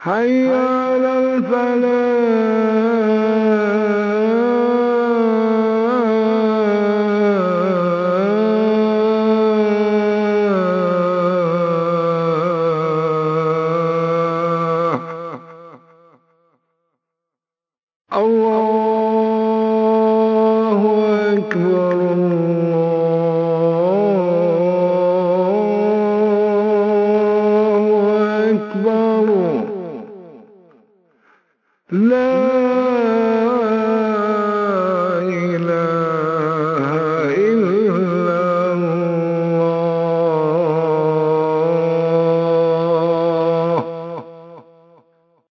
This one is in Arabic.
حي على الفلاح. لا